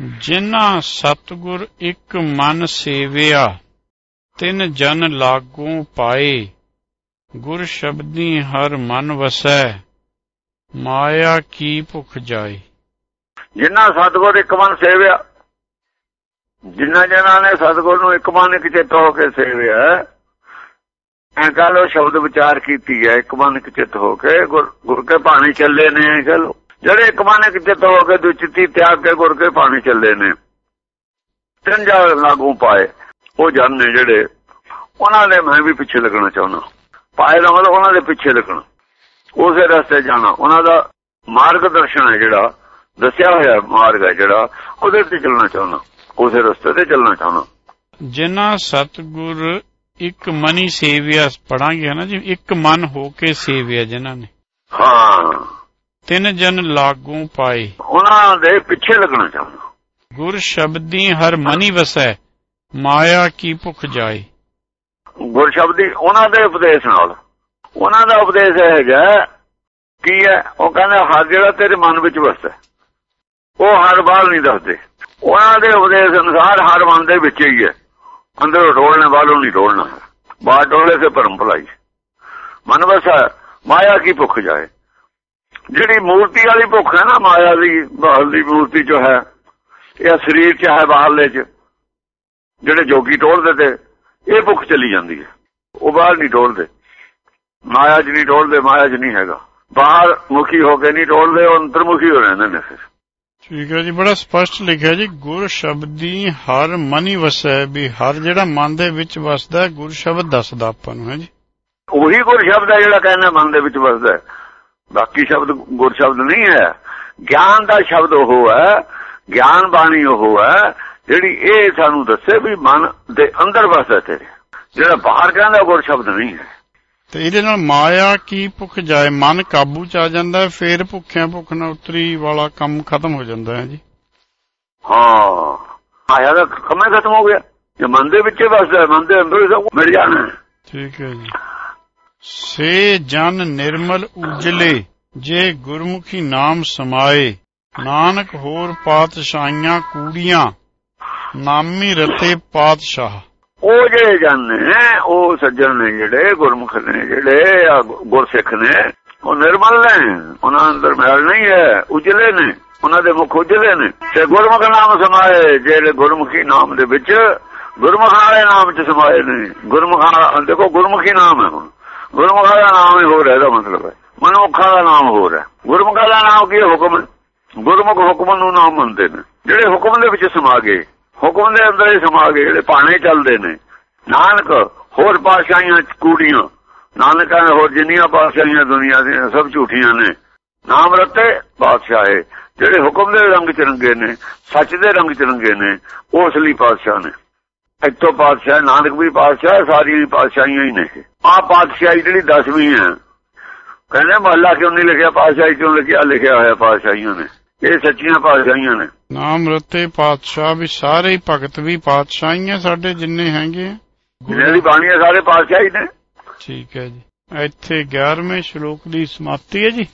ਜਿਨ੍ਹਾਂ ਸਤਿਗੁਰ ਇੱਕ ਮਨ ਸੇਵਿਆ, ਤਿਨ ਜਨ ਲਾਗੂ ਪਾਏ, ਗੁਰ ਸ਼ਬਦੀ ਹਰ ਮਨ ਵਸੈ, ਮਾਇਆ ਕੀ ਭੁਖ ਜਾਏ। ਜਿਨ੍ਹਾਂ ਸਤਿਗੁਰ ਇੱਕ ਮਨ ਸੇਵਿਆ, ਜਿਨ੍ਹਾਂ ਜਨਾਂ ਨੇ ਸਤਿਗੁਰ ਨੂੰ ਇੱਕ ਮਨ ਇੱਕ ਚਿੱਤ ਹੋ ਕੇ ਸੇਵਿਆ, ਐ ਕਹ ਲੋ ਸ਼ਬਦ ਵਿਚਾਰ ਕੀਤੀ ਹੈ, ਇੱਕ ਮਨ ਇੱਕ ਚਿੱਤ ਹੋ ਕੇ, ਗੁਰ ਕੇ ਪਾਣੀ ਚੱਲੇ ਨੇ, ਐ ਕਹ ਲੋ ਜਿਹੜੇ ਇੱਕ ਮਨ ਇੱਕ ਚਿੱਤ ਹੋ ਕੇ ਦੁਚਿੱਤੀ ਤਿਆਗ ਕੇ ਗੁਰ ਕੇ ਪਾਣੀ ਚੱਲੇ ਨੇ। ਤਿੰਨ ਜਾ ਲਾਗੂ ਪਾਏ। ਉਹ ਜਨ ਨੇ ਜਿਹੜੇ ਉਹਨਾਂ ਦੇ ਮੈਂ ਵੀ ਪਿੱਛੇ ਲੱਗਣਾ ਚਾਹੁੰਦਾ। ਪਾਏ ਦਾ ਮਤਲਬ ਉਹਨਾਂ ਦੇ ਪਿੱਛੇ ਲੱਗਣਾ। ਉਸੇ ਰਸਤੇ ਜਾਣਾ। ਉਹਨਾਂ ਦਾ ਮਾਰਗ ਦਰਸ਼ਨ ਹੈ ਜਿਹੜਾ ਦੱਸਿਆ ਹੋਇਆ ਮਾਰਗ ਹੈ ਜਿਹੜਾ ਉਹਦੇ ਤੇ ਚੱਲਣਾ ਚਾਹੁੰਦਾ। ਉਸੇ ਰਸਤੇ ਤੇ ਚੱਲਣਾ ਚਾਹੁੰਦਾ। ਜਿਨ੍ਹਾਂ ਸਤਿਗੁਰ ਇੱਕ ਮਨੀ ਸੇਵਿਆ ਪੜਾਂਗੇ ਨਾ ਜੀ ਇੱਕ ਮਨ ਹੋ ਕੇ ਸੇਵਿਆ ਜਿਨ੍ਹਾਂ ਨੇ। ਹਾਂ। ਤਿੰਨ ਜਨ ਲਾਗੂ ਪਾਏ। ਉਹਨਾਂ ਦੇ ਪਿੱਛੇ ਲੱਗਣਾ ਚਾਹੁੰਦਾ। ਗੁਰ ਸ਼ਬਦੀ ਹਰ ਮਨੀ ਵਸੈ ਮਾਇਆ ਕੀ ਭੁਖ ਜਾਏ। ਗੁਰ ਸ਼ਬਦੀ ਉਹਨਾਂ ਦੇ ਉਪਦੇਸ਼ ਨਾਲ। ਉਹਨਾਂ ਦਾ ਉਪਦੇਸ਼ ਇਹ ਹੈਗਾ ਕੀ ਹੈ? ਉਹ ਕਹਿੰਦਾ ਹਰ ਜਿਹੜਾ ਤੇਰੇ ਮਨ ਵਿੱਚ ਵਸਦਾ ਉਹ ਹਰ ਬਾਹਰ ਨਹੀਂ ਦੱਸਦੇ। ਉਹਨਾਂ ਦੇ ਉਪਦੇਸ਼ ਅਨੁਸਾਰ ਹਰ ਮਨ ਦੇ ਵਿੱਚ ਹੀ ਹੈ। ਅੰਦਰੋਂ ਟੋਲਣੇ ਵਾਲੋਂ ਨਹੀਂ ਟੋਲਣਾ ਬਾਹਰ ਟੋਲੇ ਸੇ ਪਰਮ ਭਲਾਈ। ਮਨ ਵਸਾ ਮਾਇਆ ਕੀ ਭੁੱਖ ਜਾਏ। ਜਿਹੜੀ ਮੂਰਤੀ ਵਾਲੀ ਭੁੱਖ ਹੈ ਨਾ ਮਾਇਆ ਦੀ ਬਾਹਰ ਦੀ ਮੂਰਤੀ ਜੋ ਹੈ ਇਹ ਸਰੀਰ ਚ ਹੈ ਬਾਹਰਲੇ ਚ ਜਿਹੜੇ ਜੋਗੀ ਟੋਲਦੇ ਤੇ ਇਹ ਭੁੱਖ ਚਲੀ ਜਾਂਦੀ ਹੈ। ਉਹ ਬਾਹਰ ਨਹੀਂ ਟੋਲਦੇ। ਮਾਇਆ ਚ ਨਹੀਂ ਟੋਲਦੇ ਮਾਇਆ ਚ ਨਹੀਂ ਹੈਗਾ। ਬਾਹਰ ਮੁਖੀ ਹੋ ਕੇ ਨਹੀਂ ਟੋਲਦੇ ਉਹ ਅੰਤਰਮੁਖੀ ਹੋ ਰਹਿੰਦੇ ਨੇ ਫਿਰ। ਠੀਕ ਹੈ ਜੀ ਬੜਾ ਸਪਸ਼ਟ ਲਿਖਿਆ ਜੀ ਗੁਰ ਸ਼ਬਦੀ ਹਰ ਮਨੀ ਵਸੈ ਵੀ ਹਰ ਜਿਹੜਾ ਮਨ ਦੇ ਵਿੱਚ ਵਸਦਾ ਹੈ, ਗੁਰ ਸ਼ਬਦ ਦੱਸਦਾ ਆਪਾਂ ਨੂੰ ਹੈ ਜੀ। ਉਹੀ ਗੁਰ ਸ਼ਬਦ ਹੈ ਜਿਹੜਾ ਕਹਿੰਦਾ ਮਨ ਦੇ ਵਿੱਚ ਵਸਦਾ ਹੈ। ਬਾਕੀ ਸ਼ਬਦ ਗੁਰ ਸ਼ਬਦ ਨਹੀਂ ਹੈ। ਗਿਆਨ ਦਾ ਸ਼ਬਦ ਉਹ ਹੈ ਗਿਆਨ ਬਾਣੀ ਉਹ ਹੈ ਜਿਹੜੀ ਇਹ ਸਾਨੂੰ ਦੱਸੇ ਵੀ ਮਨ ਦੇ ਅੰਦਰ ਵਸਦਾ ਤੇਰੇ। ਜਿਹੜਾ ਬਾਹਰ ਕਹਿੰਦਾ ਗੁਰ ਸ਼ਬਦ ਨਹੀਂ ਹੈ। ਤੇ ਇਹਦੇ ਨਾਲ ਮਾਇਆ ਕੀ ਭੁੱਖ ਜਾਏ? ਮਨ ਕਾਬੂ ਚ ਆ ਜਾਂਦਾ ਫੇਰ ਭੁੱਖਿਆਂ ਭੁੱਖ ਨਾ ਉਤਰੀ ਵਾਲਾ ਕੰਮ ਖਤਮ ਹੋ ਜਾਂਦਾ ਹੈ ਜੀ। ਹਾਂ ਆਇਆ ਦਾ ਕਮੇ ਖਤਮ ਹੋ ਗਿਆ। ਜੇ ਮਨ ਦੇ ਵਿੱਚ ਵਸਦਾ ਮਨ ਦੇ ਅੰਦਰ ਸਭ ਮਿਲ ਜਾਣਾ। ਠੀਕ ਹੈ ਜੀ। ਸੇ ਜਨ ਨਿਰਮਲ ਉਜਲੇ, ਜੇ ਗੁਰਮੁਖੀ ਨਾਮ ਸਮਾਏ, ਨਾਨਕ ਹੋਰ ਪਾਤਸ਼ਾਹੀਆਂ ਕੂੜੀਆਂ, ਨਾਮੀ ਰਤੇ ਪਾਤਸ਼ਾਹ। ਉਹ ਜਿਹੜੇ ਜਨ ਨੇ, ਉਹ ਸੱਜਣ ਨੇ ਜਿਹੜੇ, ਗੁਰਮੁਖ ਨੇ ਜਿਹੜੇ ਗੁਰਸਿੱਖ ਨੇ, ਉਹ ਨਿਰਮਲ ਨੇ, ਉਹਨਾਂ ਅੰਦਰ ਮੈਲ ਨਹੀਂ ਹੈ, ਉਜਲੇ ਨੇ, ਉਹਨਾਂ ਦੇ ਮੁਖ ਉਜਲੇ ਨੇ। ਤੇ ਗੁਰਮੁਖ ਨਾਮ ਸਮਾਏ, ਜਿਹੜੇ ਗੁਰਮੁਖੀ ਨਾਮ ਦੇ ਵਿੱਚ ਗੁਰਮੁਖ ਵਾਲੇ ਨਾਮ ਚ ਸਮਾਏ ਨੇ। ਗੁਰਮੁਖ ਦੇਖੋ, ਗੁਰਮੁਖੀ ਨਾਮ ਹੈ ਹੁਣ। ਗੁਰਮੁਖ ਦਾ ਨਾਮ ਹੀ ਹੋਰ ਹੈ, ਇਹਦਾ ਮਤਲਬ ਹੈ। ਮਨੁੱਖਾਂ ਦਾ ਨਾਮ ਹੋਰ ਹੈ। ਗੁਰਮੁਖਾਂ ਦਾ ਨਾਮ ਕੀ ਹੁਕਮ? ਗੁਰਮੁਖ ਹੁਕਮ ਨੂੰ ਨਾਮ ਮੰਨਦੇ ਨੇ। ਜਿਹੜੇ ਹੁਕਮ ਦੇ ਵਿੱਚ ਸਮਾ ਗਏ, ਹੁਕਮ ਦੇ ਅੰਦਰ ਹੀ ਸਮਾ ਗਏ, ਜਿਹੜੇ ਪਾਣੇ ਚੱਲਦੇ ਨੇ। ਨਾਨਕ, ਹੋਰ ਪਾਤਸ਼ਾਹੀਆਂ ਕੂੜੀਆਂ। ਨਾਨਕਾਂ ਕਹਿੰਦਾ ਹੋਰ ਜਿੰਨੀਆਂ ਪਾਤਸ਼ਾਹੀਆਂ ਦੁਨੀਆ ਦੀਆਂ, ਸਭ ਝੂਠੀਆਂ ਨੇ। ਨਾਮ ਰਤੇ ਪਾਤਸ਼ਾਹੇ। ਜਿਹੜੇ ਹੁਕਮ ਦੇ ਰੰਗ ਚ ਰੰਗੇ ਨੇ, ਸੱਚ ਦੇ ਰੰਗ ਚ ਰੰਗੇ ਨੇ, ਉਹ ਅਸਲੀ ਪਾਤਸ਼ਾਹ ਨੇ। ਇੱਥੋਂ ਪਾਤਸ਼ਾਹ ਨਾਨਕ ਵੀ ਪਾਤਸ਼ਾਹ ਸਾਰੀਆਂ ਪਾਤਸ਼ਾਹੀਆਂ ਹੀ ਨੇ। ਆਹ ਪਾਤਸ਼ਾਹੀ ਜਿਹੜੀ ਦਸਵੀਂ ਹੈ ਕਹਿੰਦੇ ਮਹੱਲਾ ਕਿਉਂ ਨਹੀਂ ਲਿਖਿਆ ਪਾਤਸ਼ਾਹੀ ਕਿਉਂ ਲਿਖਿਆ? ਲਿਖਿਆ ਹੋਇਆ ਪਾਤਸ਼ਾਹੀਆਂ ਨੇ। ਇਹ ਸੱਚੀਆਂ ਪਾਤਸ਼ਾਹੀਆਂ ਨੇ। ਨਾਮ ਰਤੇ ਪਾਤਸ਼ਾਹ ਵੀ ਸਾਰੇ ਹੀ ਭਗਤ ਵੀ ਪਾਤਸ਼ਾਹੀਆਂ ਸਾਡੇ ਜਿੰਨੇ ਹੈਗੇ ਆ। ਦੀ ਬਾਣੀ ਹੈ ਸਾਰੇ ਪਾਤਸ਼ਾਹੀ ਨੇ। ਠੀਕ ਹੈ ਜੀ। ਇੱਥੇ 11ਵੇਂ ਸ਼ਲੋਕ ਦੀ ਸਮਾਪਤੀ ਹੈ ਜੀ।